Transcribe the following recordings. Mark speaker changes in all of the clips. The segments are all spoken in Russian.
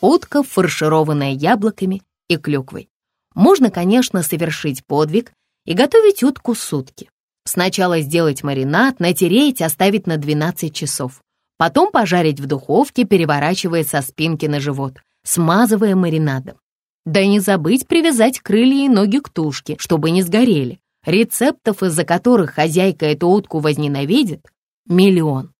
Speaker 1: Утка, фаршированная яблоками и клюквой. Можно, конечно, совершить подвиг и готовить утку сутки. Сначала сделать маринад, натереть, оставить на 12 часов. Потом пожарить в духовке, переворачивая со спинки на живот, смазывая маринадом. Да не забыть привязать крылья и ноги к тушке, чтобы не сгорели. Рецептов, из-за которых хозяйка эту утку возненавидит, миллион.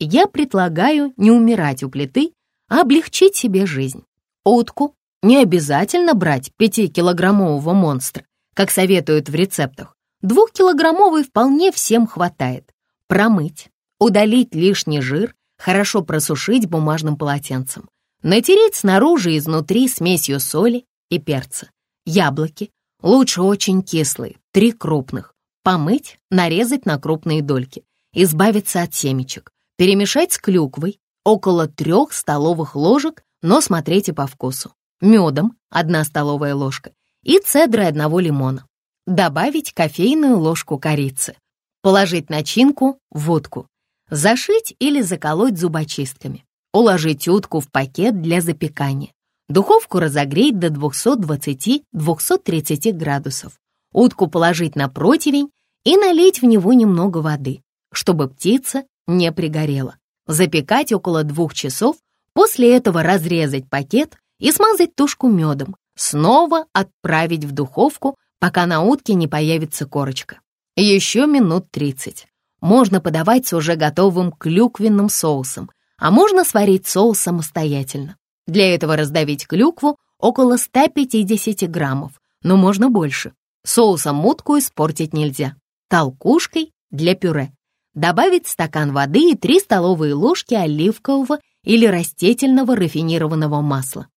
Speaker 1: Я предлагаю не умирать у плиты, облегчить себе жизнь. Утку не обязательно брать пятикилограммового монстра, как советуют в рецептах. Двухкилограммовый вполне всем хватает. Промыть, удалить лишний жир, хорошо просушить бумажным полотенцем. Натереть снаружи и изнутри смесью соли и перца. Яблоки, лучше очень кислые, три крупных. Помыть, нарезать на крупные дольки. Избавиться от семечек. Перемешать с клюквой, около трех столовых ложек, но смотрите по вкусу. Медом, одна столовая ложка, и цедрой одного лимона. Добавить кофейную ложку корицы. Положить начинку в водку. Зашить или заколоть зубочистками. Уложить утку в пакет для запекания. Духовку разогреть до 220-230 градусов. Утку положить на противень и налить в него немного воды, чтобы птица не пригорела. Запекать около двух часов, после этого разрезать пакет и смазать тушку медом. Снова отправить в духовку, пока на утке не появится корочка. Еще минут 30. Можно подавать с уже готовым клюквенным соусом, а можно сварить соус самостоятельно. Для этого раздавить клюкву около 150 граммов, но можно больше. Соусом мутку испортить нельзя. Толкушкой для пюре. Добавить стакан воды и 3 столовые ложки оливкового или растительного рафинированного масла.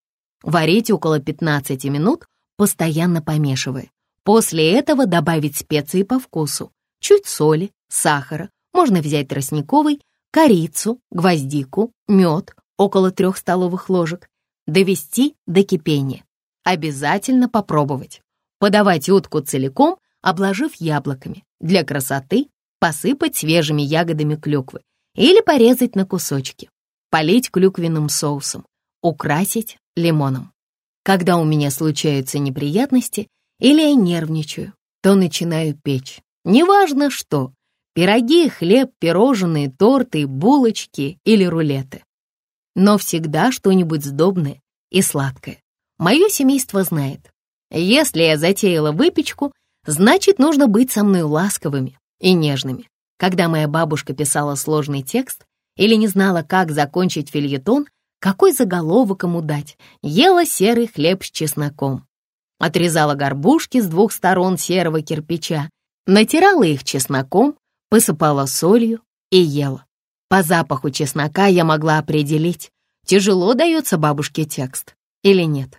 Speaker 1: Варить около 15 минут, постоянно помешивая. После этого добавить специи по вкусу. Чуть соли, сахара, можно взять тростниковый, корицу, гвоздику, мед, около трех столовых ложек, довести до кипения. Обязательно попробовать. Подавать утку целиком, обложив яблоками. Для красоты посыпать свежими ягодами клюквы или порезать на кусочки. Полить клюквенным соусом. Украсить лимоном. Когда у меня случаются неприятности или я нервничаю, то начинаю печь. Неважно что, Пироги, хлеб, пирожные, торты, булочки или рулеты. Но всегда что-нибудь сдобное и сладкое. Мое семейство знает, если я затеяла выпечку, значит, нужно быть со мной ласковыми и нежными. Когда моя бабушка писала сложный текст или не знала, как закончить фильетон, какой заголовок ему дать, ела серый хлеб с чесноком. Отрезала горбушки с двух сторон серого кирпича, натирала их чесноком, посыпала солью и ела. По запаху чеснока я могла определить, тяжело дается бабушке текст или нет.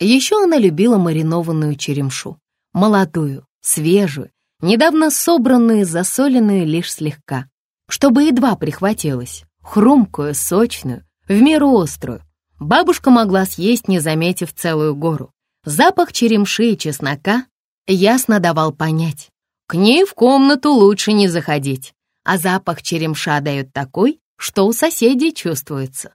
Speaker 1: Еще она любила маринованную черемшу, молодую, свежую, недавно собранную, засоленную лишь слегка, чтобы едва прихватилась, хрумкую, сочную, в меру острую. Бабушка могла съесть, не заметив целую гору. Запах черемши и чеснока ясно давал понять, к ней в комнату лучше не заходить, а запах черемша дает такой, что у соседей чувствуется.